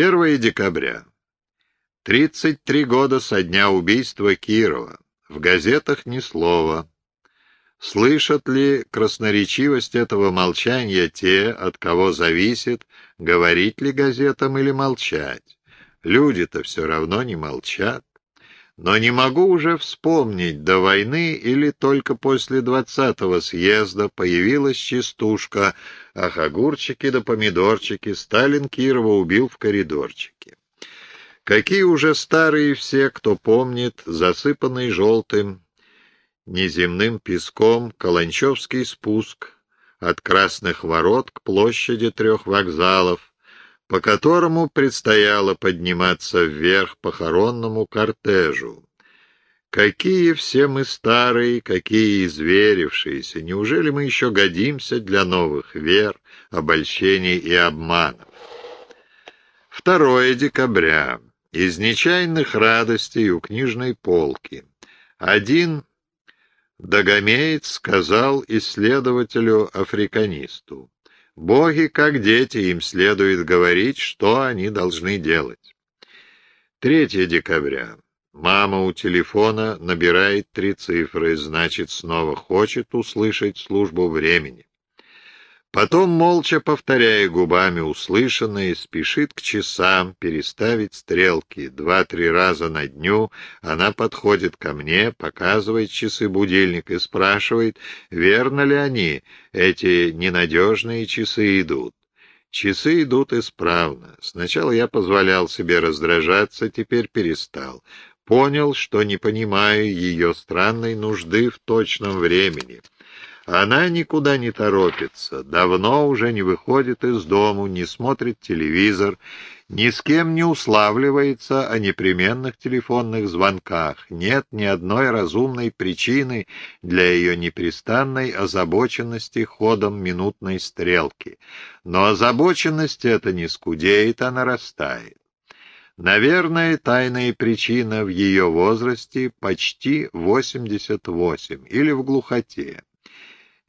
1 декабря. 33 года со дня убийства Кирова. В газетах ни слова. Слышат ли красноречивость этого молчания те, от кого зависит, говорить ли газетам или молчать? Люди-то все равно не молчат. Но не могу уже вспомнить, до войны или только после двадцатого съезда появилась частушка «Ах, огурчики да помидорчики, Сталин Кирова убил в коридорчике». Какие уже старые все, кто помнит, засыпанный желтым неземным песком Каланчевский спуск от Красных ворот к площади трех вокзалов, по которому предстояло подниматься вверх похоронному кортежу. Какие все мы старые, какие изверившиеся! Неужели мы еще годимся для новых вер, обольщений и обманов? 2 декабря. Из нечаянных радостей у книжной полки. Один Дагомеец сказал исследователю-африканисту, «Боги, как дети, им следует говорить, что они должны делать». 3 декабря. Мама у телефона набирает три цифры, значит, снова хочет услышать службу времени. Потом, молча повторяя губами услышанное, спешит к часам переставить стрелки. Два-три раза на дню она подходит ко мне, показывает часы будильник и спрашивает, верно ли они, эти ненадежные часы идут. Часы идут исправно. Сначала я позволял себе раздражаться, теперь перестал. Понял, что не понимаю ее странной нужды в точном времени. Она никуда не торопится, давно уже не выходит из дому, не смотрит телевизор, ни с кем не уславливается о непременных телефонных звонках. Нет ни одной разумной причины для ее непрестанной озабоченности ходом минутной стрелки. Но озабоченность эта не скудеет, а нарастает. Наверное, тайная причина в ее возрасте почти 88 или в глухоте.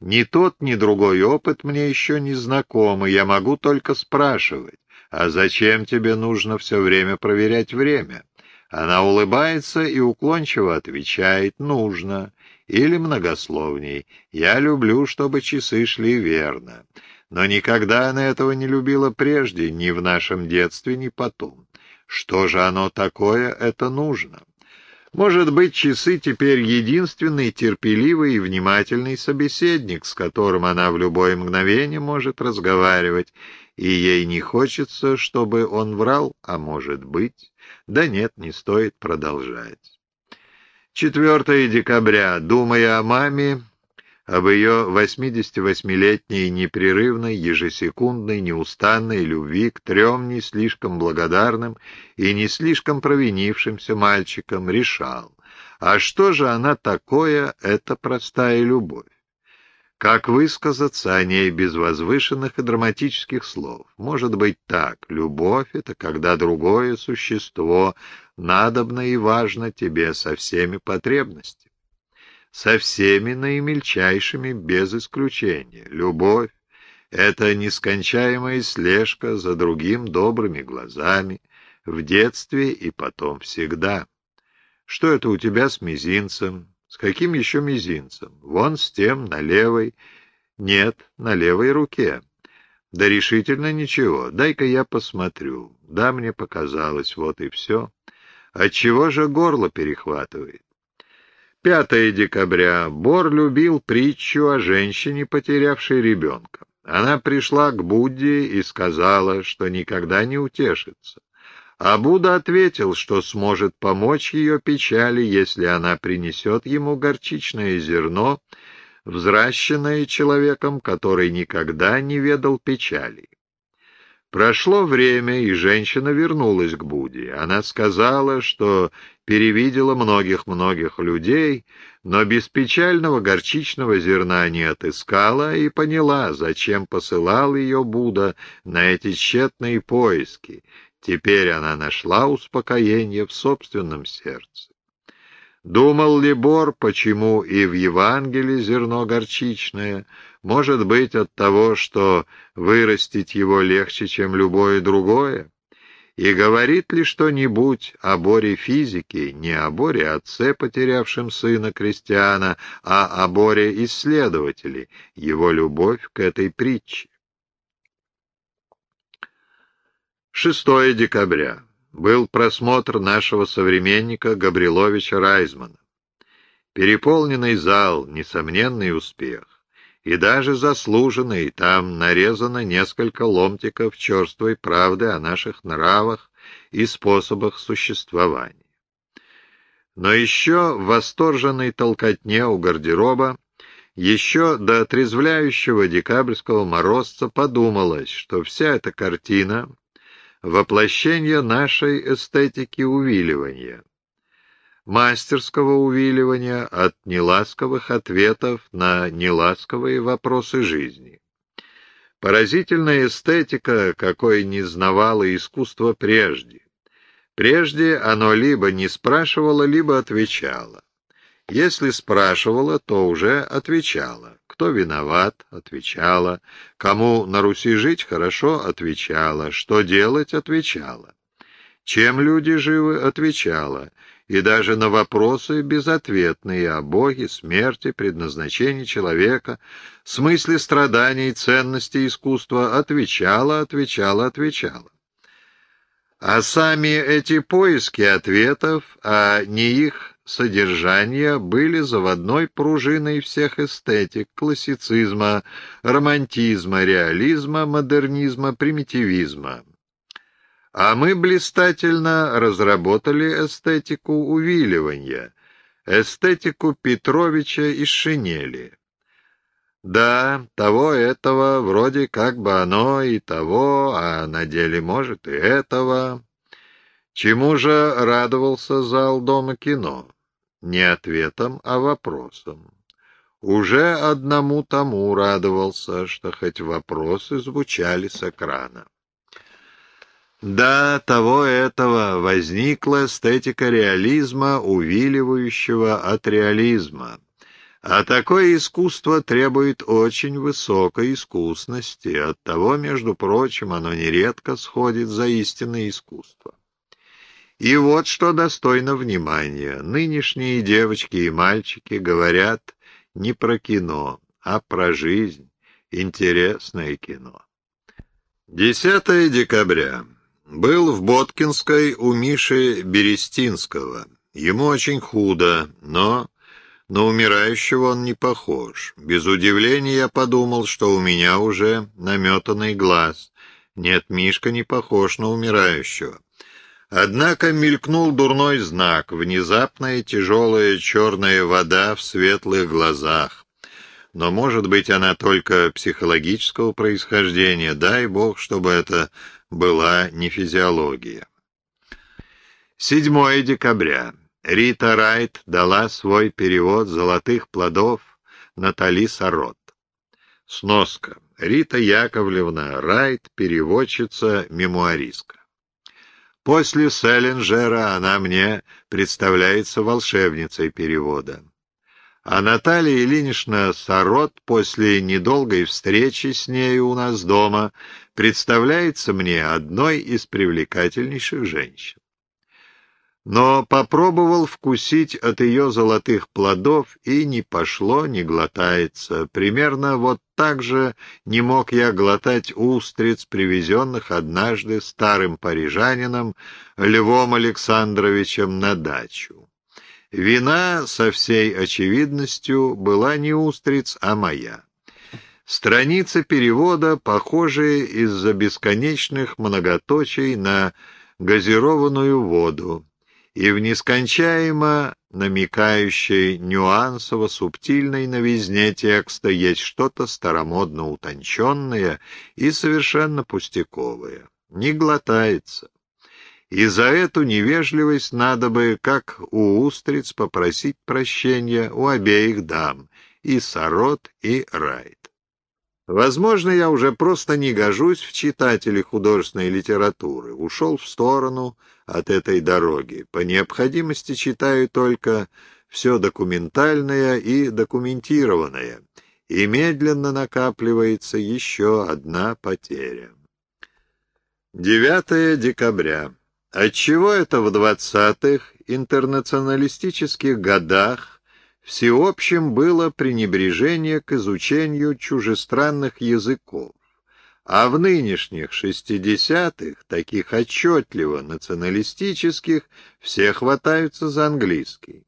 Ни тот, ни другой опыт мне еще не знакомы, я могу только спрашивать, а зачем тебе нужно все время проверять время? Она улыбается и уклончиво отвечает «нужно» или многословней «я люблю, чтобы часы шли верно». Но никогда она этого не любила прежде, ни в нашем детстве, ни потом. Что же оно такое, это нужно? Может быть, часы теперь единственный терпеливый и внимательный собеседник, с которым она в любое мгновение может разговаривать, и ей не хочется, чтобы он врал, а может быть. Да нет, не стоит продолжать. 4 декабря. Думая о маме, об ее 88-летней непрерывной, ежесекундной, неустанной любви к трем не слишком благодарным и не слишком провинившимся мальчикам, решал, а что же она такое, эта простая любовь? Как высказаться о ней без возвышенных и драматических слов? Может быть так, любовь — это когда другое существо надобно и важно тебе со всеми потребностями со всеми наимельчайшими без исключения. Любовь — это нескончаемая слежка за другим добрыми глазами, в детстве и потом всегда. Что это у тебя с мизинцем? С каким еще мизинцем? Вон с тем, на левой. Нет, на левой руке. Да решительно ничего. Дай-ка я посмотрю. Да, мне показалось, вот и все. Отчего же горло перехватывает? 5 декабря. Бор любил притчу о женщине, потерявшей ребенка. Она пришла к Будде и сказала, что никогда не утешится. А Будда ответил, что сможет помочь ее печали, если она принесет ему горчичное зерно, взращенное человеком, который никогда не ведал печали. Прошло время, и женщина вернулась к Будде. Она сказала, что перевидела многих-многих людей, но без печального горчичного зерна не отыскала и поняла, зачем посылал ее Будда на эти тщетные поиски. Теперь она нашла успокоение в собственном сердце. Думал ли Бор, почему и в Евангелии зерно горчичное — может быть, от того, что вырастить его легче, чем любое другое? И говорит ли что-нибудь о Боре физики, не о Боре отце, потерявшем сына Кристиана, а о Боре исследователе, его любовь к этой притче? 6 декабря. Был просмотр нашего современника Габриловича Райзмана. Переполненный зал, несомненный успех. И даже заслуженный, там нарезано несколько ломтиков черствой правды о наших нравах и способах существования. Но еще в восторженной толкотне у гардероба еще до отрезвляющего декабрьского морозца подумалось, что вся эта картина — воплощение нашей эстетики увиливания, мастерского увиливания от неласковых ответов на неласковые вопросы жизни. Поразительная эстетика, какой не знавало искусство прежде. Прежде оно либо не спрашивало, либо отвечало. Если спрашивала, то уже отвечала. Кто виноват? Отвечала. Кому на Руси жить хорошо? Отвечала. Что делать? Отвечала. Чем люди живы? Отвечала и даже на вопросы безответные о Боге, смерти, предназначении человека, смысле страданий, ценности искусства отвечала, отвечала, отвечала. А сами эти поиски ответов, а не их содержание, были заводной пружиной всех эстетик, классицизма, романтизма, реализма, модернизма, примитивизма. А мы блистательно разработали эстетику увиливания, эстетику Петровича из шинели. Да, того этого, вроде как бы оно и того, а на деле может и этого. Чему же радовался зал Дома кино? Не ответом, а вопросом. Уже одному тому радовался, что хоть вопросы звучали с экрана. Да, того этого возникла эстетика реализма, увиливающего от реализма. А такое искусство требует очень высокой искусности, оттого, между прочим, оно нередко сходит за истинное искусство. И вот что достойно внимания. Нынешние девочки и мальчики говорят не про кино, а про жизнь. Интересное кино. 10 декабря. Был в Боткинской у Миши Берестинского. Ему очень худо, но на умирающего он не похож. Без удивления я подумал, что у меня уже наметанный глаз. Нет, Мишка не похож на умирающего. Однако мелькнул дурной знак, внезапная тяжелая черная вода в светлых глазах. Но, может быть, она только психологического происхождения. Дай бог, чтобы это была не физиология. 7 декабря. Рита Райт дала свой перевод «Золотых плодов» Натали Сарот. Сноска. Рита Яковлевна Райт, переводчица, мемуаристка. После Селлинджера она мне представляется волшебницей перевода. А Наталья Ильинична Сарот после недолгой встречи с нею у нас дома представляется мне одной из привлекательнейших женщин. Но попробовал вкусить от ее золотых плодов, и не пошло, не глотается. Примерно вот так же не мог я глотать устриц, привезенных однажды старым парижанином Львом Александровичем на дачу. Вина, со всей очевидностью, была не устриц, а моя. Страницы перевода, похожие из-за бесконечных многоточий на газированную воду и в нескончаемо намекающей нюансово-субтильной новизне текста есть что-то старомодно утонченное и совершенно пустяковое. Не глотается. И за эту невежливость надо бы, как у устриц, попросить прощения у обеих дам, и Сарот, и Райт. Возможно, я уже просто не гожусь в читатели художественной литературы, ушел в сторону от этой дороги. По необходимости читаю только все документальное и документированное, и медленно накапливается еще одна потеря. 9 декабря. Отчего это в двадцатых интернационалистических годах всеобщим было пренебрежение к изучению чужестранных языков, а в нынешних шестидесятых, таких отчетливо националистических, все хватаются за английский.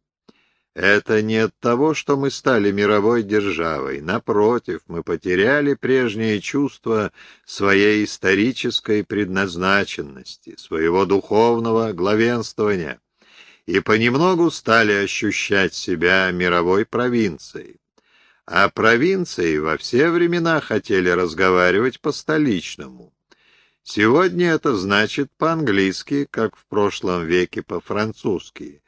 Это не от того, что мы стали мировой державой. Напротив, мы потеряли прежнее чувство своей исторической предназначенности, своего духовного главенствования, и понемногу стали ощущать себя мировой провинцией. А провинции во все времена хотели разговаривать по-столичному. Сегодня это значит по-английски, как в прошлом веке по-французски.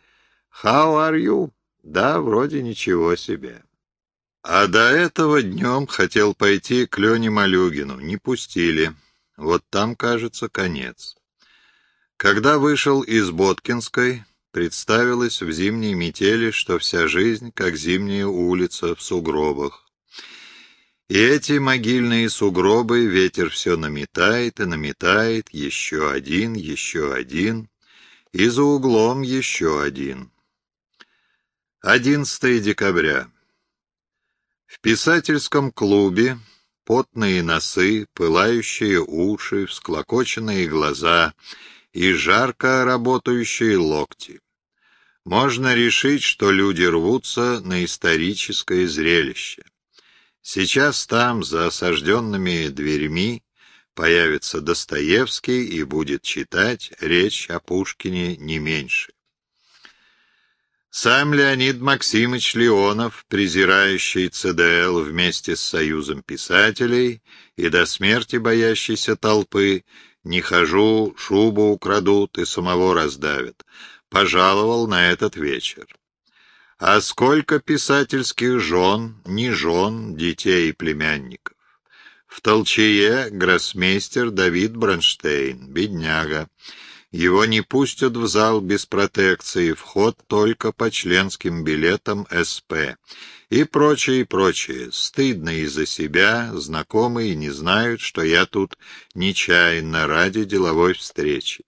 «How are you?» Да, вроде ничего себе. А до этого днем хотел пойти к Лене Малюгину, не пустили. Вот там, кажется, конец. Когда вышел из Боткинской, представилось в зимней метели, что вся жизнь, как зимняя улица в сугробах. И эти могильные сугробы ветер все наметает и наметает, еще один, еще один, и за углом еще один. 11 декабря. В писательском клубе потные носы, пылающие уши, всклокоченные глаза и жарко работающие локти. Можно решить, что люди рвутся на историческое зрелище. Сейчас там, за осажденными дверьми, появится Достоевский и будет читать речь о Пушкине не меньше. Сам Леонид Максимович Леонов, презирающий ЦДЛ вместе с Союзом писателей и до смерти боящийся толпы, «Не хожу, шубу украдут и самого раздавят», пожаловал на этот вечер. А сколько писательских жен, не жен, детей и племянников? В Толчее гроссмейстер Давид Бронштейн, бедняга, его не пустят в зал без протекции, вход только по членским билетам СП. И прочее, и прочее. Стыдно из-за себя, знакомые не знают, что я тут нечаянно ради деловой встречи.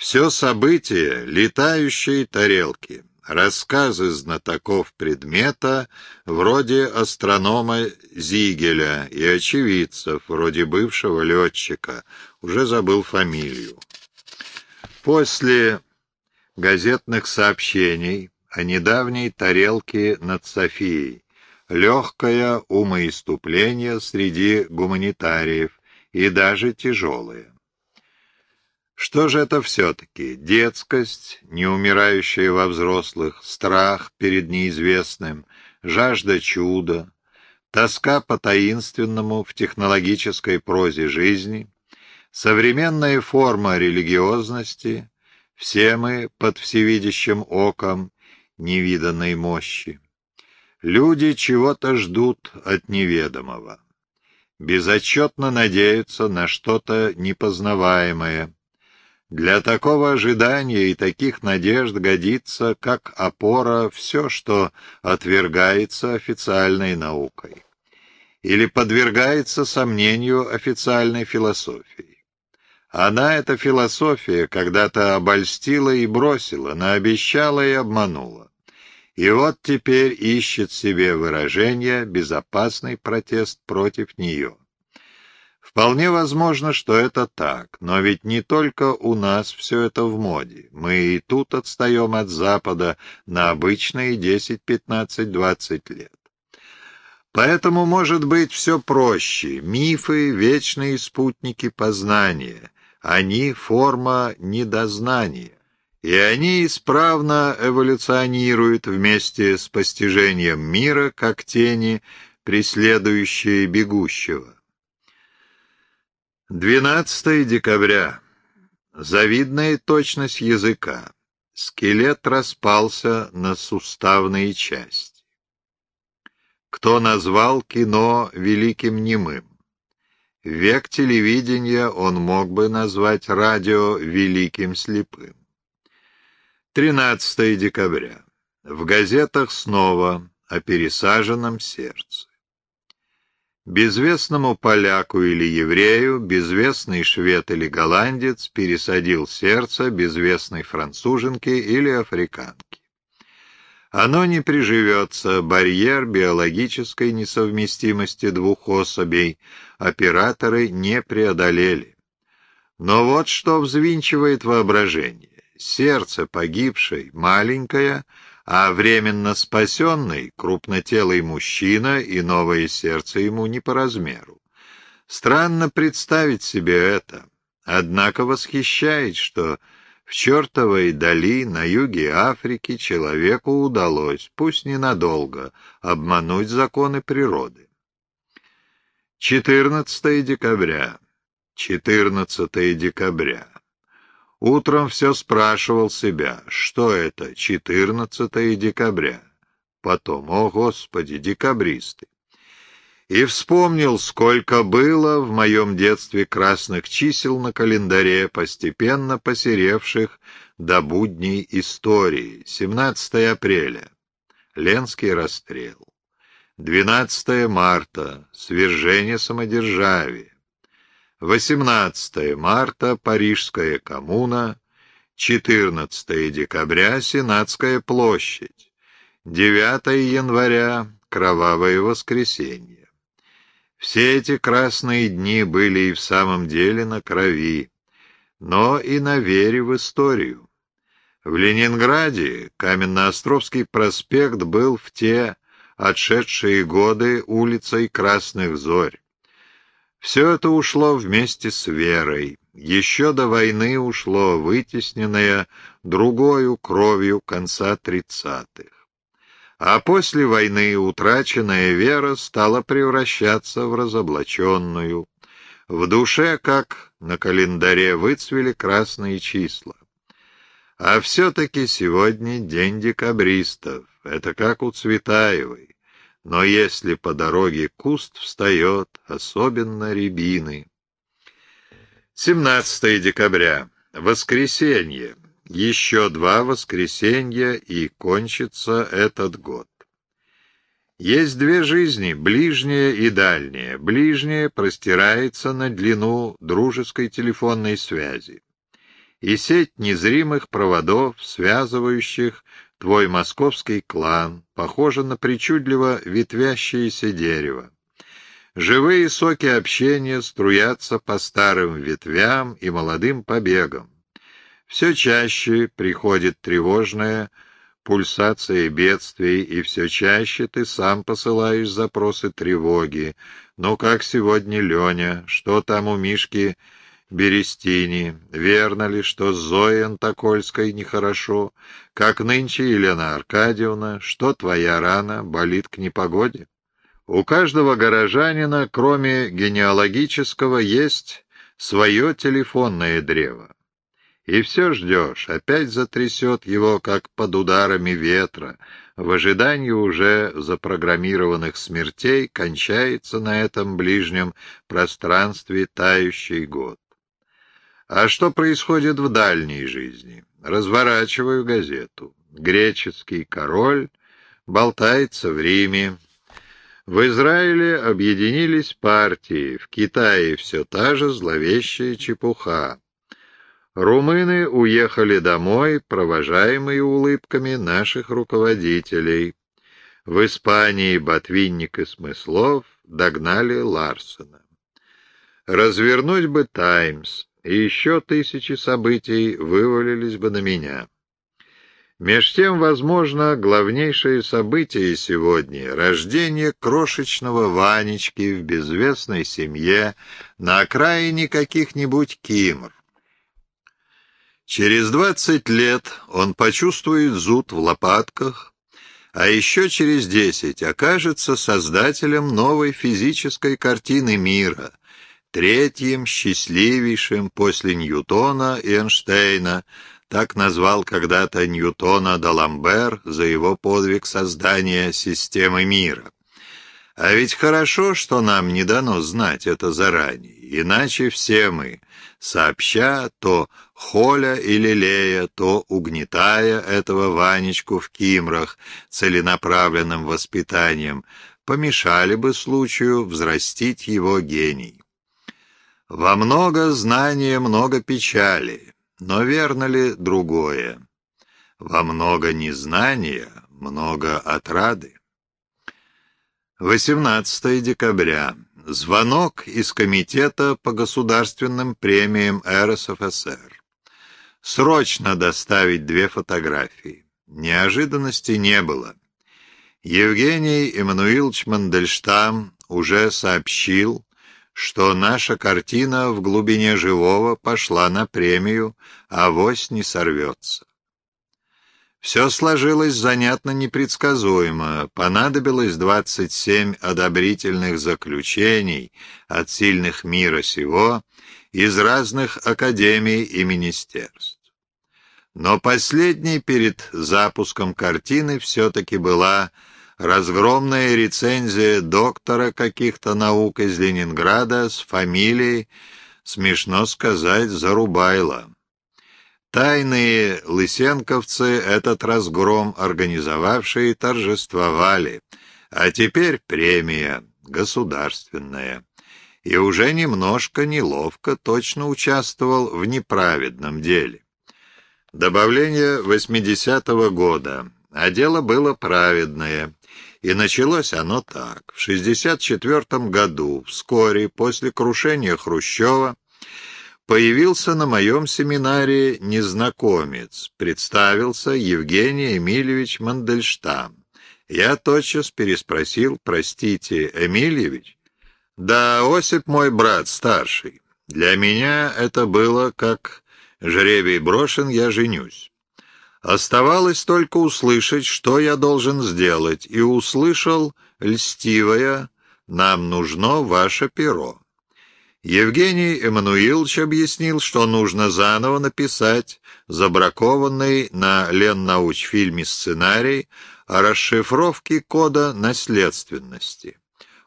Все события — летающие тарелки, рассказы знатоков предмета, вроде астронома Зигеля и очевидцев, вроде бывшего летчика, уже забыл фамилию. После газетных сообщений о недавней тарелке над Софией, легкое умоиступление среди гуманитариев и даже тяжелое. Что же это все-таки? Детскость, не умирающая во взрослых, страх перед неизвестным, жажда чуда, тоска по таинственному в технологической прозе жизни — Современная форма религиозности, все мы под всевидящим оком невиданной мощи. Люди чего-то ждут от неведомого. Безотчетно надеются на что-то непознаваемое. Для такого ожидания и таких надежд годится как опора все, что отвергается официальной наукой или подвергается сомнению официальной философии. Она, эта философия, когда-то обольстила и бросила, наобещала и обманула. И вот теперь ищет себе выражение безопасный протест против нее. Вполне возможно, что это так, но ведь не только у нас все это в моде. Мы и тут отстаем от Запада на обычные 10, 15, 20 лет. Поэтому может быть все проще. Мифы — вечные спутники познания — они форма недознания, и они исправно эволюционируют вместе с постижением мира, как тени, преследующие бегущего. 12 декабря. Завидная точность языка. Скелет распался на суставные части. Кто назвал кино великим немым? Век телевидения он мог бы назвать радио «Великим слепым». 13 декабря. В газетах снова о пересаженном сердце. Безвестному поляку или еврею, безвестный швед или голландец пересадил сердце безвестной француженки или африканки. Оно не приживется, барьер биологической несовместимости двух особей операторы не преодолели. Но вот что взвинчивает воображение. Сердце погибшей маленькое, а временно спасенный крупнотелый мужчина и новое сердце ему не по размеру. Странно представить себе это, однако восхищает, что в чертовой дали на юге Африки человеку удалось, пусть ненадолго, обмануть законы природы. 14 декабря. 14 декабря. Утром все спрашивал себя, что это 14 декабря. Потом, о господи, декабристы. И вспомнил, сколько было в моем детстве красных чисел на календаре, постепенно посеревших до будней истории. 17 апреля. Ленский расстрел. 12 марта. Свержение самодержавия. 18 марта — Парижская коммуна, 14 декабря — Сенатская площадь, 9 января — Кровавое воскресенье. Все эти красные дни были и в самом деле на крови, но и на вере в историю. В Ленинграде Каменноостровский проспект был в те отшедшие годы улицей Красных Зорь. Все это ушло вместе с верой. Еще до войны ушло, вытесненное другою кровью конца тридцатых. А после войны утраченная вера стала превращаться в разоблаченную. В душе, как на календаре, выцвели красные числа. А все-таки сегодня день декабристов. Это как у Цветаевой. Но если по дороге куст встает, особенно рябины. 17 декабря. Воскресенье. Еще два воскресенья, и кончится этот год. Есть две жизни, ближняя и дальняя. Ближняя простирается на длину дружеской телефонной связи. И сеть незримых проводов, связывающих Твой московский клан похоже на причудливо ветвящееся дерево. Живые соки общения струятся по старым ветвям и молодым побегам. Все чаще приходит тревожная пульсация бедствий, и все чаще ты сам посылаешь запросы тревоги. Ну, как сегодня Леня, что там у Мишки Берестини, верно ли, что Зоей Антокольской нехорошо, как нынче Елена Аркадьевна, что твоя рана болит к непогоде? У каждого горожанина, кроме генеалогического, есть свое телефонное древо. И все ждешь, опять затрясет его, как под ударами ветра, в ожидании уже запрограммированных смертей кончается на этом ближнем пространстве тающий год. А что происходит в дальней жизни? Разворачиваю газету. Греческий король болтается в Риме. В Израиле объединились партии, в Китае все та же зловещая чепуха. Румыны уехали домой, провожаемые улыбками наших руководителей. В Испании Ботвинник и Смыслов догнали Ларсена. Развернуть бы «Таймс», и еще тысячи событий вывалились бы на меня. Меж тем, возможно, главнейшее событие сегодня — рождение крошечного Ванечки в безвестной семье на окраине каких-нибудь Кимр. Через двадцать лет он почувствует зуд в лопатках, а еще через десять окажется создателем новой физической картины мира, третьим счастливейшим после Ньютона и Эйнштейна, так назвал когда-то Ньютона Даламбер за его подвиг создания системы мира. А ведь хорошо, что нам не дано знать это заранее, иначе все мы, сообща, то холя или лея, то угнетая этого Ванечку в Кимрах целенаправленным воспитанием, помешали бы случаю взрастить его гений. Во много знания много печали, но верно ли другое? Во много незнания много отрады. 18 декабря. Звонок из Комитета по государственным премиям РСФСР. Срочно доставить две фотографии. Неожиданности не было. Евгений Эммануилович Мандельштам уже сообщил, что наша картина в глубине живого пошла на премию, а авось не сорвется. Все сложилось занятно непредсказуемо. Понадобилось 27 одобрительных заключений от сильных мира сего из разных академий и министерств. Но последней перед запуском картины все-таки была разгромная рецензия доктора каких-то наук из Ленинграда с фамилией, смешно сказать, Зарубайло. Тайные лысенковцы этот разгром организовавшие торжествовали, а теперь премия государственная. И уже немножко неловко точно участвовал в неправедном деле. Добавление 80-го года, а дело было праведное. И началось оно так. В 64 году, вскоре после крушения Хрущева, Появился на моем семинаре незнакомец, представился Евгений Эмильевич Мандельштам. Я тотчас переспросил, простите, Эмильевич? Да, Осип мой брат старший. Для меня это было как жребий брошен, я женюсь. Оставалось только услышать, что я должен сделать, и услышал, льстивое, «Нам нужно ваше перо». Евгений Эммануилович объяснил, что нужно заново написать забракованный на Леннаучфильме сценарий о расшифровке кода наследственности.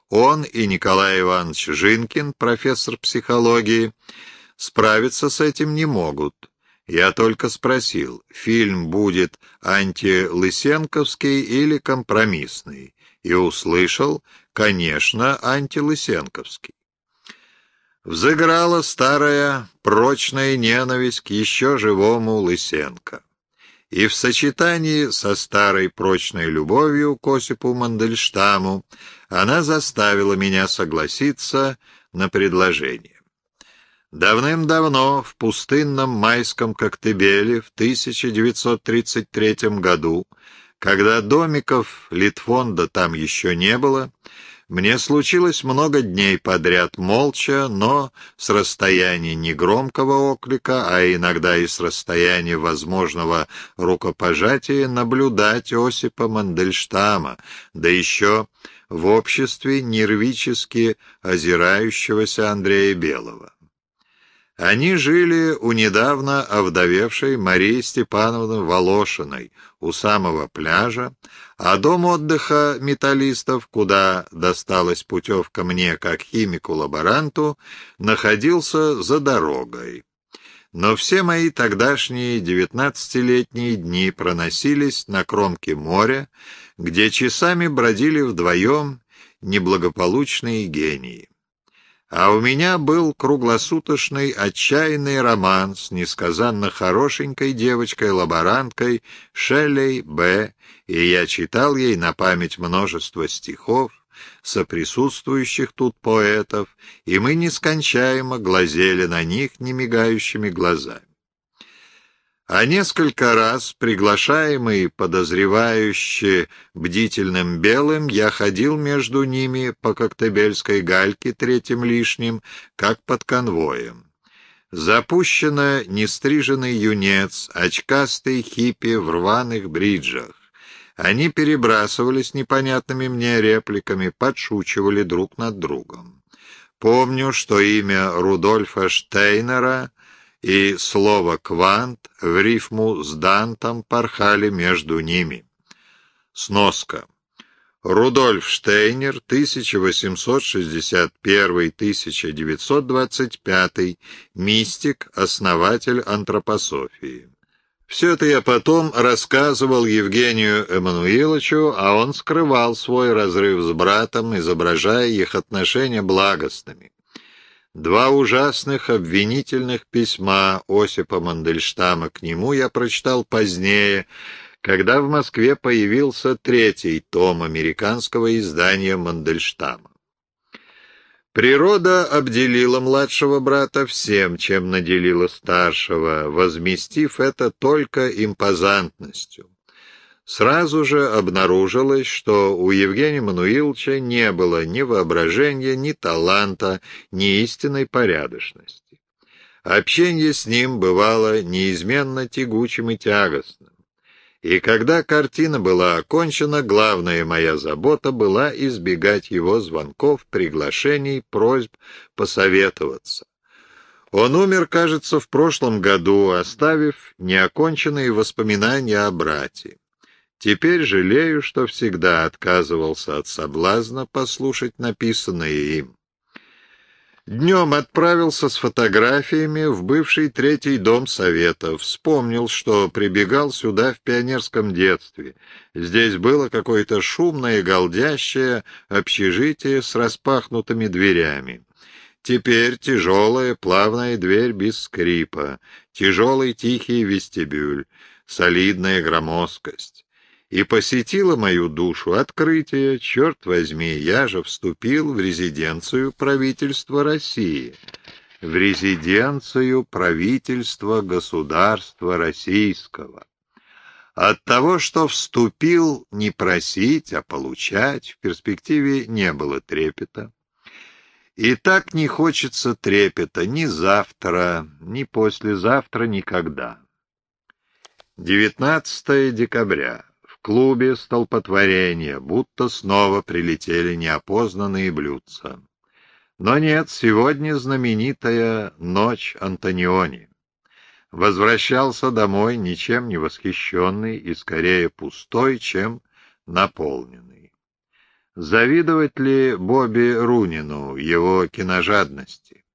Он и Николай Иванович Жинкин, профессор психологии, справиться с этим не могут. Я только спросил, фильм будет антилысенковский или компромиссный, и услышал, конечно, антилысенковский. Взыграла старая прочная ненависть к еще живому Лысенко. И в сочетании со старой прочной любовью к Осипу Мандельштаму она заставила меня согласиться на предложение. Давным-давно в пустынном майском Коктебеле в 1933 году, когда домиков Литфонда там еще не было, мне случилось много дней подряд молча, но с расстояния негромкого оклика, а иногда и с расстояния возможного рукопожатия наблюдать Осипа Мандельштама, да еще в обществе нервически озирающегося Андрея Белого. Они жили у недавно овдовевшей Марии Степановны Волошиной у самого пляжа, а дом отдыха металлистов, куда досталась путевка мне как химику-лаборанту, находился за дорогой. Но все мои тогдашние девятнадцатилетние дни проносились на кромке моря, где часами бродили вдвоем неблагополучные гении. А у меня был круглосуточный отчаянный роман с несказанно хорошенькой девочкой-лаборанткой Шеллей Б., и я читал ей на память множество стихов, соприсутствующих тут поэтов, и мы нескончаемо глазели на них немигающими глазами а несколько раз, приглашаемый подозревающий бдительным белым, я ходил между ними по Коктебельской гальке третьим лишним, как под конвоем. Запущено нестриженный юнец, очкастый хиппи в рваных бриджах. Они перебрасывались непонятными мне репликами, подшучивали друг над другом. Помню, что имя Рудольфа Штейнера — и слово «квант» в рифму с Дантом порхали между ними. Сноска. Рудольф Штейнер, 1861-1925, мистик, основатель антропософии. Все это я потом рассказывал Евгению Эммануиловичу, а он скрывал свой разрыв с братом, изображая их отношения благостными. Два ужасных обвинительных письма Осипа Мандельштама к нему я прочитал позднее, когда в Москве появился третий том американского издания Мандельштама. Природа обделила младшего брата всем, чем наделила старшего, возместив это только импозантностью. Сразу же обнаружилось, что у Евгения Мануиловича не было ни воображения, ни таланта, ни истинной порядочности. Общение с ним бывало неизменно тягучим и тягостным. И когда картина была окончена, главная моя забота была избегать его звонков, приглашений, просьб посоветоваться. Он умер, кажется, в прошлом году, оставив неоконченные воспоминания о брате. Теперь жалею, что всегда отказывался от соблазна послушать написанное им. Днем отправился с фотографиями в бывший третий дом Совета. Вспомнил, что прибегал сюда в пионерском детстве. Здесь было какое-то шумное голдящее общежитие с распахнутыми дверями. Теперь тяжелая плавная дверь без скрипа, тяжелый тихий вестибюль, солидная громоздкость и посетило мою душу открытие, черт возьми, я же вступил в резиденцию правительства России, в резиденцию правительства государства российского. От того, что вступил не просить, а получать, в перспективе не было трепета. И так не хочется трепета ни завтра, ни послезавтра, никогда. 19 декабря клубе столпотворение, будто снова прилетели неопознанные блюдца. Но нет, сегодня знаменитая ночь Антониони. Возвращался домой ничем не восхищенный и скорее пустой, чем наполненный. Завидовать ли Бобби Рунину его киножадности?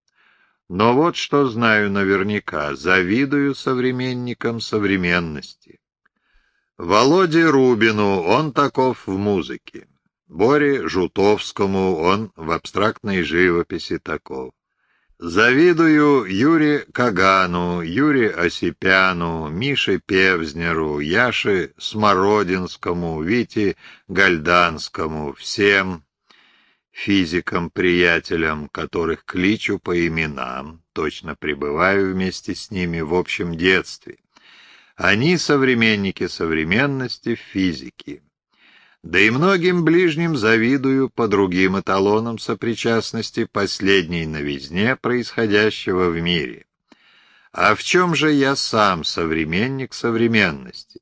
Но вот что знаю наверняка, завидую современникам современности. Володе Рубину он таков в музыке. Боре Жутовскому он в абстрактной живописи таков. Завидую Юре Кагану, Юре Осипяну, Мише Певзнеру, Яше Смородинскому, Вите Гальданскому, всем физикам-приятелям, которых кличу по именам, точно пребываю вместе с ними в общем детстве. Они современники современности в физике. Да и многим ближним завидую по другим эталонам сопричастности последней новизне происходящего в мире. А в чем же я сам современник современности?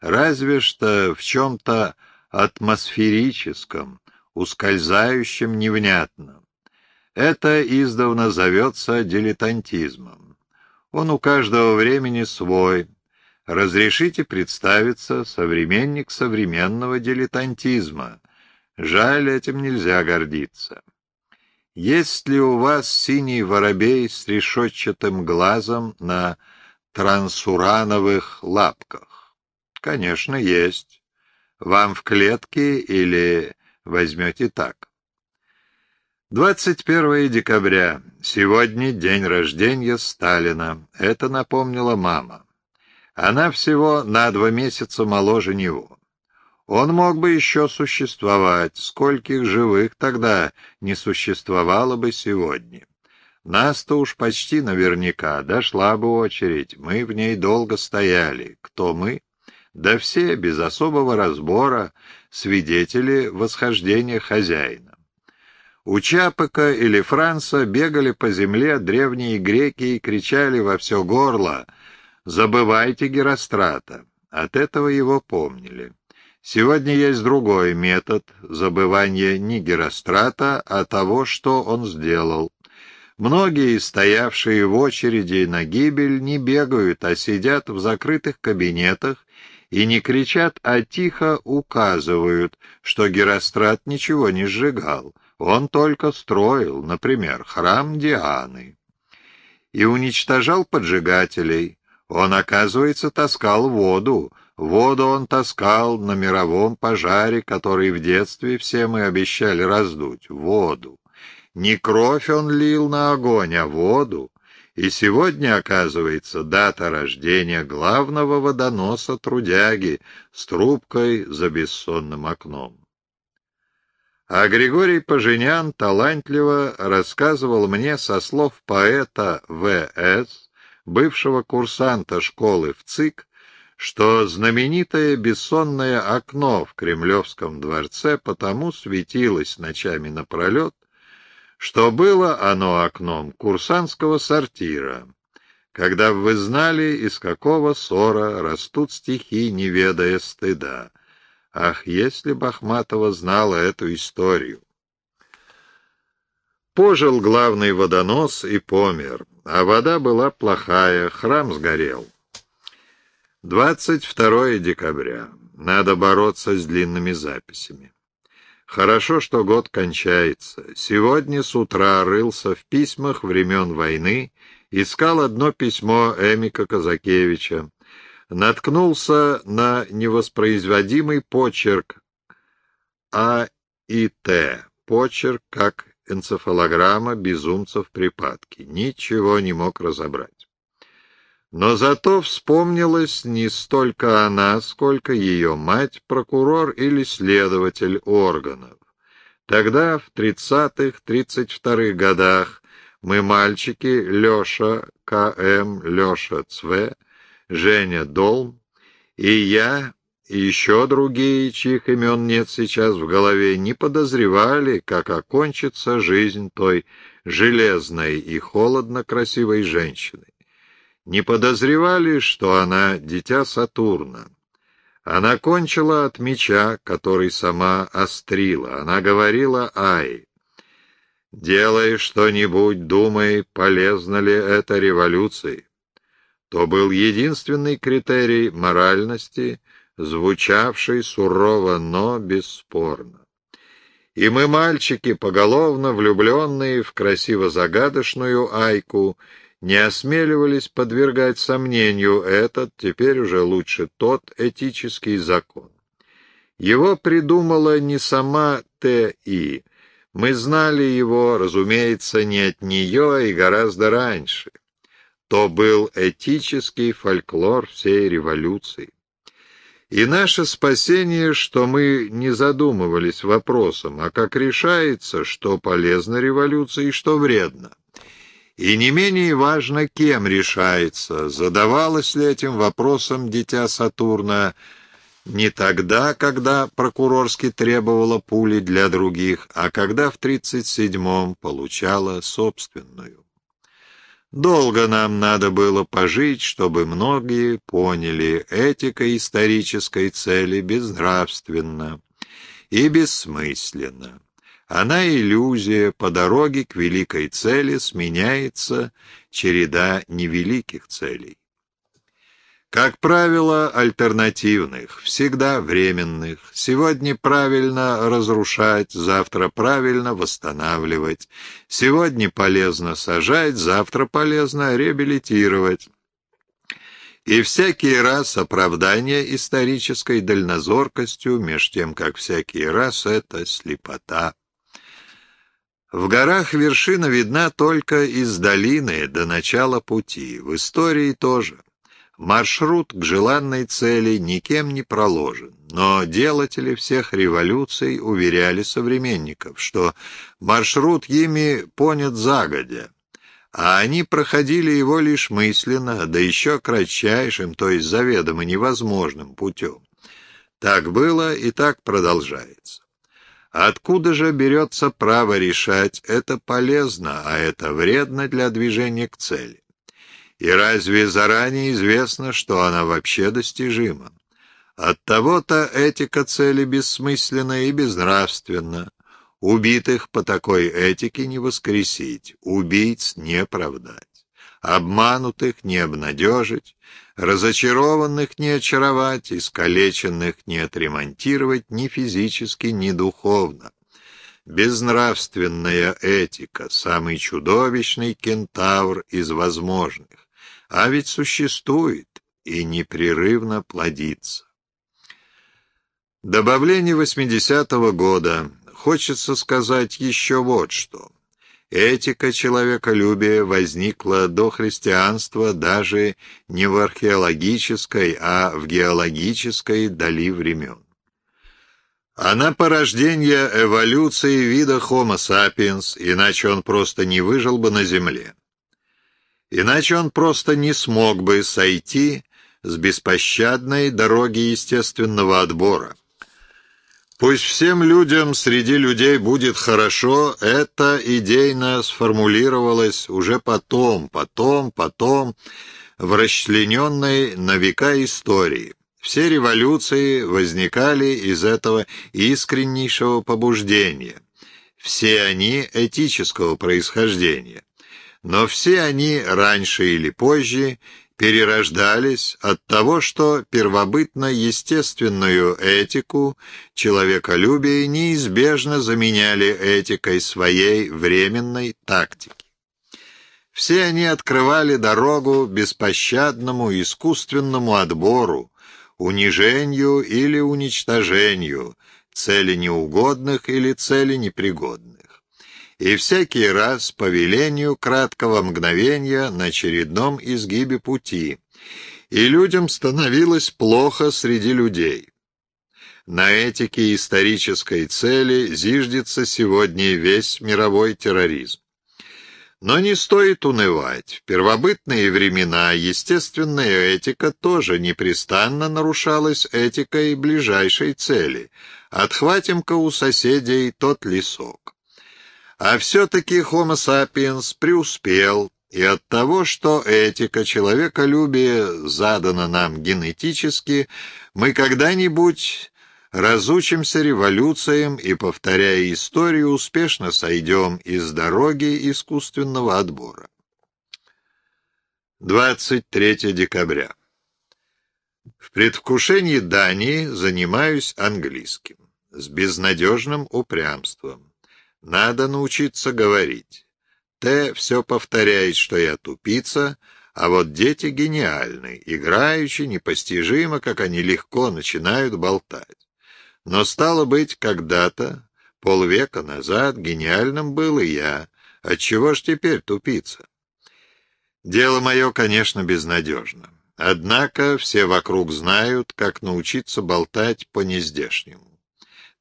Разве что в чем-то атмосферическом, ускользающем, невнятном. Это издавна зовется дилетантизмом. Он у каждого времени свой, Разрешите представиться, современник современного дилетантизма. Жаль, этим нельзя гордиться. Есть ли у вас синий воробей с решетчатым глазом на трансурановых лапках? Конечно, есть. Вам в клетке или возьмете так? 21 декабря. Сегодня день рождения Сталина. Это напомнила мама. Она всего на два месяца моложе него. Он мог бы еще существовать, скольких живых тогда не существовало бы сегодня. Нас-то уж почти наверняка дошла бы очередь, мы в ней долго стояли. Кто мы? Да все, без особого разбора, свидетели восхождения хозяина. У Чапака или Франца бегали по земле древние греки и кричали во все горло — Забывайте Герострата. От этого его помнили. Сегодня есть другой метод забывания не Герострата, а того, что он сделал. Многие, стоявшие в очереди на гибель, не бегают, а сидят в закрытых кабинетах и не кричат, а тихо указывают, что Герострат ничего не сжигал. Он только строил, например, храм Дианы. И уничтожал поджигателей, Он, оказывается, таскал воду. Воду он таскал на мировом пожаре, который в детстве все мы обещали раздуть. Воду. Не кровь он лил на огонь, а воду. И сегодня, оказывается, дата рождения главного водоноса трудяги с трубкой за бессонным окном. А Григорий Поженян талантливо рассказывал мне со слов поэта В.С., бывшего курсанта школы в ЦИК, что знаменитое бессонное окно в Кремлевском дворце потому светилось ночами напролет, что было оно окном курсантского сортира, когда вы знали, из какого ссора растут стихи, не ведая стыда. Ах, если бы Ахматова знала эту историю! Пожил главный водонос и помер, а вода была плохая, храм сгорел. 22 декабря. Надо бороться с длинными записями. Хорошо, что год кончается. Сегодня с утра рылся в письмах времен войны, искал одно письмо Эмика Казакевича, наткнулся на невоспроизводимый почерк А и Т, почерк как энцефалограмма безумцев припадки. Ничего не мог разобрать. Но зато вспомнилась не столько она, сколько ее мать, прокурор или следователь органов. Тогда, в тридцатых, тридцать вторых годах, мы, мальчики, Леша К.М., Леша Цве, Женя Долм и я, и еще другие, чьих имен нет сейчас в голове, не подозревали, как окончится жизнь той железной и холодно красивой женщины не подозревали, что она дитя Сатурна. Она кончила от меча, который сама острила. Она говорила «Ай». «Делай что-нибудь, думай, полезно ли это революции». То был единственный критерий моральности, звучавший сурово, но бесспорно. И мы, мальчики, поголовно влюбленные в красиво-загадочную Айку, не осмеливались подвергать сомнению этот, теперь уже лучше тот, этический закон. Его придумала не сама Т.И. Мы знали его, разумеется, не от нее и гораздо раньше. То был этический фольклор всей революции. И наше спасение, что мы не задумывались вопросом, а как решается, что полезно революции и что вредно. И не менее важно, кем решается, задавалось ли этим вопросом дитя Сатурна не тогда, когда прокурорски требовала пули для других, а когда в 37-м получала собственную. Долго нам надо было пожить, чтобы многие поняли, этика исторической цели безнравственна и бессмысленна. Она иллюзия, по дороге к великой цели сменяется череда невеликих целей. Как правило, альтернативных, всегда временных. Сегодня правильно разрушать, завтра правильно восстанавливать. Сегодня полезно сажать, завтра полезно реабилитировать. И всякий раз оправдание исторической дальнозоркостью, меж тем, как всякий раз это слепота. В горах вершина видна только из долины до начала пути, в истории тоже. Маршрут к желанной цели никем не проложен, но делатели всех революций уверяли современников, что маршрут ими понят загодя, а они проходили его лишь мысленно, да еще кратчайшим, то есть заведомо невозможным путем. Так было и так продолжается. Откуда же берется право решать, это полезно, а это вредно для движения к цели? И разве заранее известно, что она вообще достижима? От того-то этика цели бессмысленна и безнравственна. Убитых по такой этике не воскресить, убийц не оправдать, обманутых не обнадежить, разочарованных не очаровать, искалеченных не отремонтировать ни физически, ни духовно. Безнравственная этика — самый чудовищный кентавр из возможных. А ведь существует и непрерывно плодится. Добавление 80-го года. Хочется сказать еще вот что. Этика человеколюбия возникла до христианства даже не в археологической, а в геологической дали времен. Она порождение эволюции вида Homo sapiens, иначе он просто не выжил бы на Земле. Иначе он просто не смог бы сойти с беспощадной дороги естественного отбора. Пусть всем людям среди людей будет хорошо, это идейно сформулировалось уже потом, потом, потом, в расчлененной на века истории. Все революции возникали из этого искреннейшего побуждения. Все они этического происхождения. Но все они раньше или позже перерождались от того, что первобытно-естественную этику человеколюбие неизбежно заменяли этикой своей временной тактики. Все они открывали дорогу беспощадному искусственному отбору, унижению или уничтожению, цели неугодных или цели непригодных. И всякий раз по велению краткого мгновения на очередном изгибе пути, и людям становилось плохо среди людей. На этике исторической цели зиждется сегодня весь мировой терроризм. Но не стоит унывать. В первобытные времена естественная этика тоже непрестанно нарушалась этикой ближайшей цели. Отхватим-ка у соседей тот лесок. А все-таки Homo sapiens преуспел, и от того, что этика человеколюбия задана нам генетически, мы когда-нибудь разучимся революциям и, повторяя историю, успешно сойдем из дороги искусственного отбора. 23 декабря. В предвкушении Дании занимаюсь английским, с безнадежным упрямством. Надо научиться говорить. Т все повторяет, что я тупица, а вот дети гениальны, играючи, непостижимо, как они легко начинают болтать. Но стало быть, когда-то, полвека назад, гениальным был и я. Отчего ж теперь тупиться? Дело мое, конечно, безнадежно. Однако все вокруг знают, как научиться болтать по-нездешнему.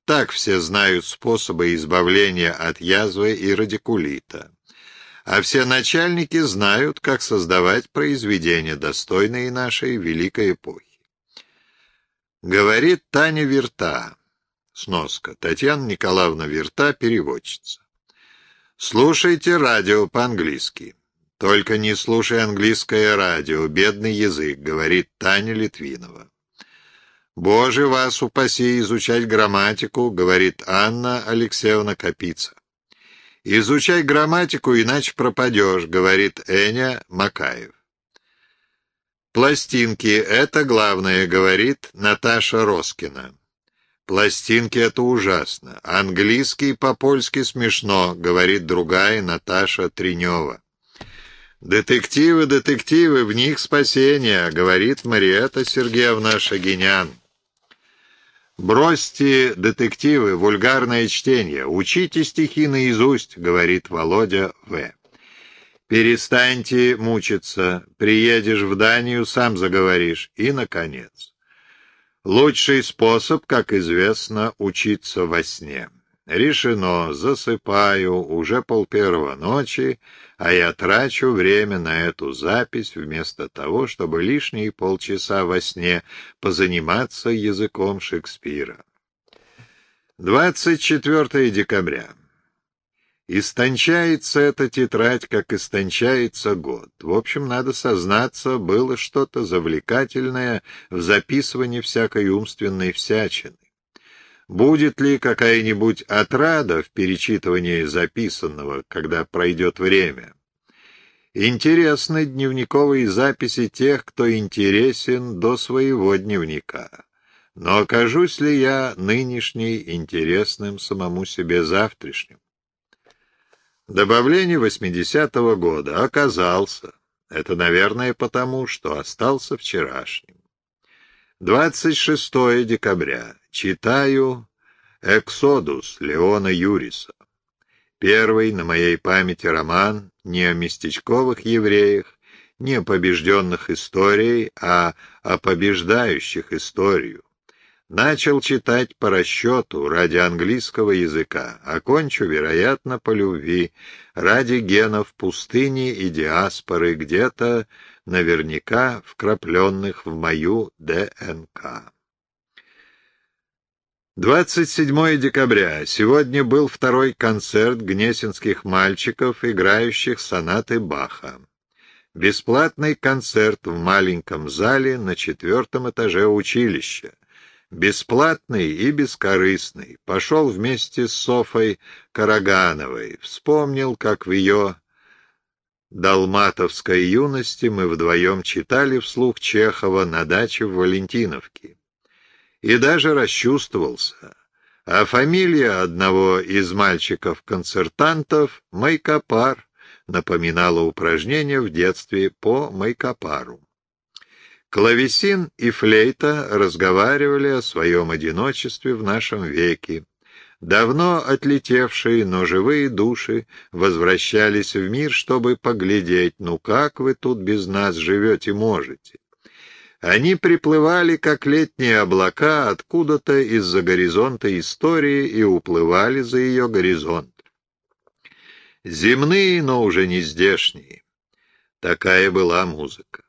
Так все знают способы избавления от язвы и радикулита. А все начальники знают, как создавать произведения, достойные нашей великой эпохи. Говорит Таня Верта. Сноска. Татьяна Николаевна Верта, переводчица. Слушайте радио по-английски. Только не слушай английское радио, бедный язык, говорит Таня Литвинова. Боже вас упаси изучать грамматику, говорит Анна Алексеевна Капица. Изучай грамматику, иначе пропадешь, говорит Эня Макаев. «Пластинки — это главное», — говорит Наташа Роскина. «Пластинки — это ужасно. Английский по-польски смешно», — говорит другая Наташа Тренева. «Детективы, детективы, в них спасение», — говорит Мариэта Сергеевна Шагинян. «Бросьте детективы, вульгарное чтение, учите стихи наизусть», — говорит Володя В. Перестаньте мучиться, приедешь в Данию, сам заговоришь. И, наконец, лучший способ, как известно, учиться во сне. Решено, засыпаю, уже полпервого ночи, а я трачу время на эту запись вместо того, чтобы лишние полчаса во сне позаниматься языком Шекспира. 24 декабря. Истончается эта тетрадь, как истончается год. В общем, надо сознаться, было что-то завлекательное в записывании всякой умственной всячины. Будет ли какая-нибудь отрада в перечитывании записанного, когда пройдет время? Интересны дневниковые записи тех, кто интересен до своего дневника. Но окажусь ли я нынешний интересным самому себе завтрашним? Добавление 80-го года. Оказался. Это, наверное, потому, что остался вчерашним. 26 декабря. Читаю «Эксодус» Леона Юриса. Первый на моей памяти роман не о местечковых евреях, не о побежденных историей, а о побеждающих историю. Начал читать по расчету ради английского языка, окончу, вероятно, по любви, ради генов пустыни и диаспоры, где-то наверняка вкрапленных в мою ДНК. 27 декабря. Сегодня был второй концерт гнесинских мальчиков, играющих сонаты Баха. Бесплатный концерт в маленьком зале на четвертом этаже училища бесплатный и бескорыстный, пошел вместе с Софой Карагановой, вспомнил, как в ее далматовской юности мы вдвоем читали вслух Чехова на даче в Валентиновке. И даже расчувствовался. А фамилия одного из мальчиков-концертантов — Майкопар, напоминала упражнение в детстве по Майкопару. Клавесин и флейта разговаривали о своем одиночестве в нашем веке. Давно отлетевшие, но живые души возвращались в мир, чтобы поглядеть, ну как вы тут без нас живете можете. Они приплывали, как летние облака, откуда-то из-за горизонта истории и уплывали за ее горизонт. Земные, но уже не здешние. Такая была музыка.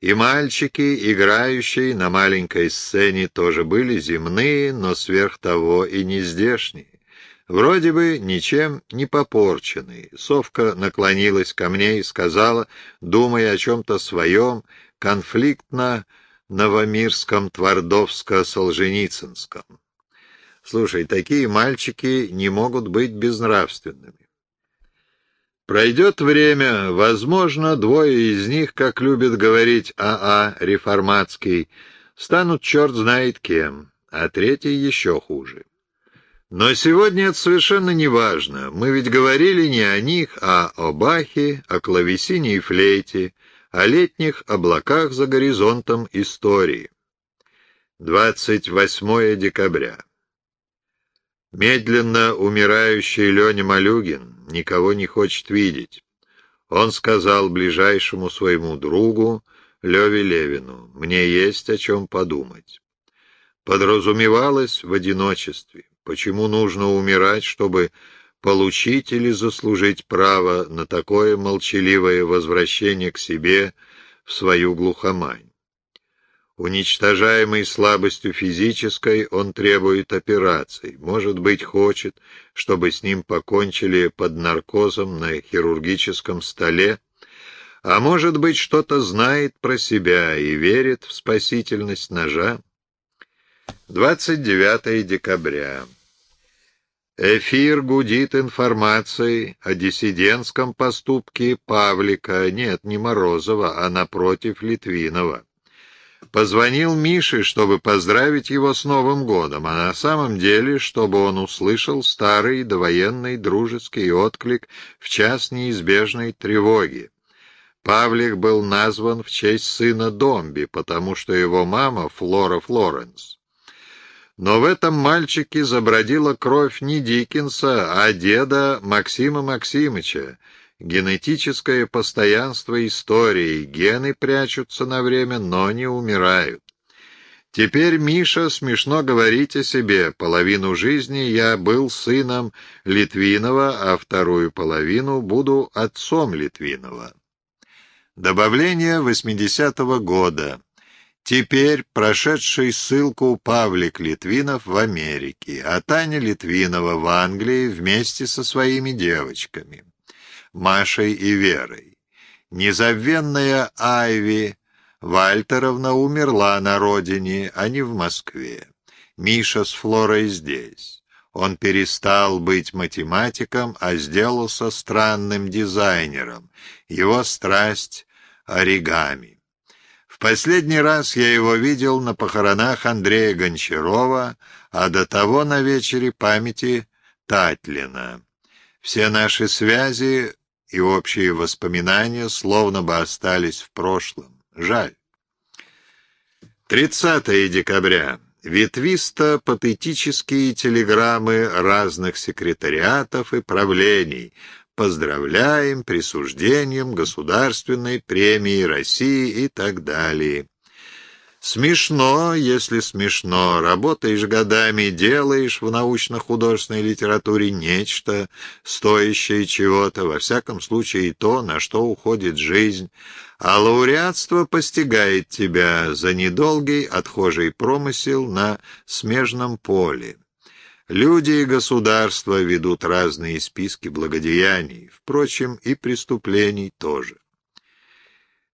И мальчики, играющие на маленькой сцене, тоже были земные, но сверх того и не здешние. Вроде бы ничем не попорченные. Совка наклонилась ко мне и сказала, думая о чем-то своем, конфликтно новомирском, твардовско-солженицынском. Слушай, такие мальчики не могут быть безнравственными. Пройдет время, возможно, двое из них, как любит говорить А.А. А Реформатский, станут черт знает кем, а третий еще хуже. Но сегодня это совершенно не важно. Мы ведь говорили не о них, а о Бахе, о клавесине и флейте, о летних облаках за горизонтом истории. 28 декабря. Медленно умирающий Леня Малюгин никого не хочет видеть. Он сказал ближайшему своему другу, Леве Левину, «Мне есть о чем подумать». Подразумевалось в одиночестве. Почему нужно умирать, чтобы получить или заслужить право на такое молчаливое возвращение к себе в свою глухомань? Уничтожаемый слабостью физической, он требует операций. Может быть, хочет, чтобы с ним покончили под наркозом на хирургическом столе, а может быть, что-то знает про себя и верит в спасительность ножа. 29 декабря. Эфир гудит информацией о диссидентском поступке Павлика, нет, не Морозова, а напротив Литвинова. Позвонил Мише, чтобы поздравить его с Новым годом, а на самом деле, чтобы он услышал старый довоенный дружеский отклик в час неизбежной тревоги. Павлик был назван в честь сына Домби, потому что его мама Флора Флоренс. Но в этом мальчике забродила кровь не Диккенса, а деда Максима Максимыча, Генетическое постоянство истории. Гены прячутся на время, но не умирают. Теперь, Миша, смешно говорить о себе. Половину жизни я был сыном Литвинова, а вторую половину буду отцом Литвинова. Добавление 80-го года. Теперь прошедший ссылку Павлик Литвинов в Америке, а Таня Литвинова в Англии вместе со своими девочками. Машей и Верой. Незабвенная Айви Вальтеровна умерла на родине, а не в Москве. Миша с Флорой здесь. Он перестал быть математиком, а сделался странным дизайнером. Его страсть — оригами. Последний раз я его видел на похоронах Андрея Гончарова, а до того на вечере памяти Татлина. Все наши связи и общие воспоминания словно бы остались в прошлом. Жаль. 30 декабря. Ветвисто-патетические телеграммы разных секретариатов и правлений. Поздравляем присуждением Государственной премии России и так далее. Смешно, если смешно. Работаешь годами, делаешь в научно-художественной литературе нечто, стоящее чего-то, во всяком случае то, на что уходит жизнь, а лауреатство постигает тебя за недолгий отхожий промысел на смежном поле. Люди и государства ведут разные списки благодеяний, впрочем, и преступлений тоже.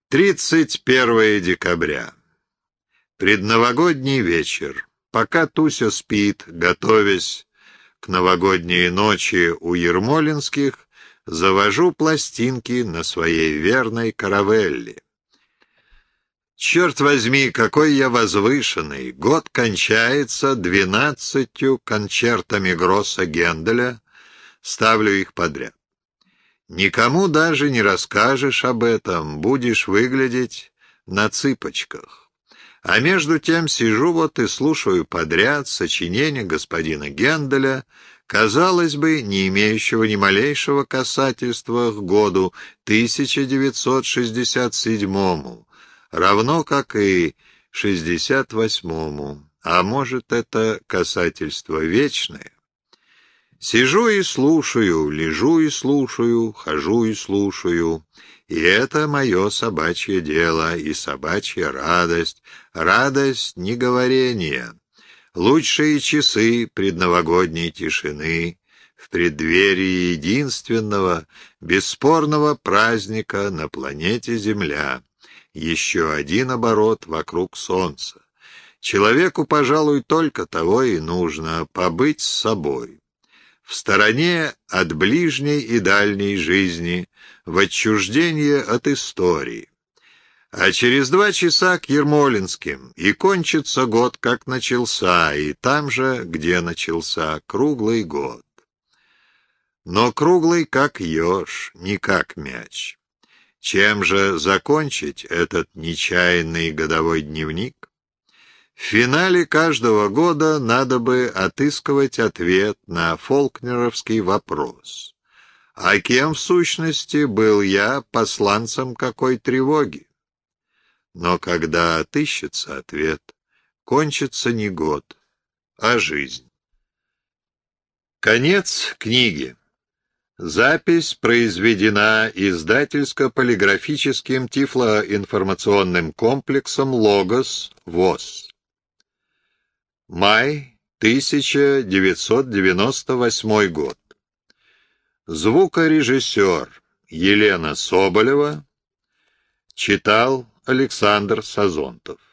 31 декабря. Предновогодний вечер. Пока Туся спит, готовясь к новогодней ночи у Ермолинских, завожу пластинки на своей верной каравелле. Черт возьми, какой я возвышенный! Год кончается двенадцатью концертами Гросса Генделя, ставлю их подряд. Никому даже не расскажешь об этом, будешь выглядеть на цыпочках. А между тем сижу вот и слушаю подряд сочинения господина Генделя, казалось бы, не имеющего ни малейшего касательства к году 1967 равно как и 68-му, а может, это касательство вечное. Сижу и слушаю, лежу и слушаю, хожу и слушаю, и это мое собачье дело и собачья радость, радость неговорения. Лучшие часы предновогодней тишины в преддверии единственного, бесспорного праздника на планете Земля. Еще один оборот вокруг Солнца. Человеку, пожалуй, только того и нужно — побыть с собой в стороне от ближней и дальней жизни, в отчуждение от истории. А через два часа к Ермолинским, и кончится год, как начался, и там же, где начался, круглый год. Но круглый, как еж, не как мяч. Чем же закончить этот нечаянный годовой дневник? В финале каждого года надо бы отыскивать ответ на фолкнеровский вопрос. А кем, в сущности, был я посланцем какой тревоги? Но когда отыщется ответ, кончится не год, а жизнь. Конец книги. Запись произведена издательско-полиграфическим тифлоинформационным комплексом «Логос» ВОЗ. Май 1998 год. Звукорежиссер Елена Соболева читал Александр Сазонтов.